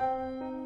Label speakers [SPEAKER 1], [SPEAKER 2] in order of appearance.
[SPEAKER 1] Música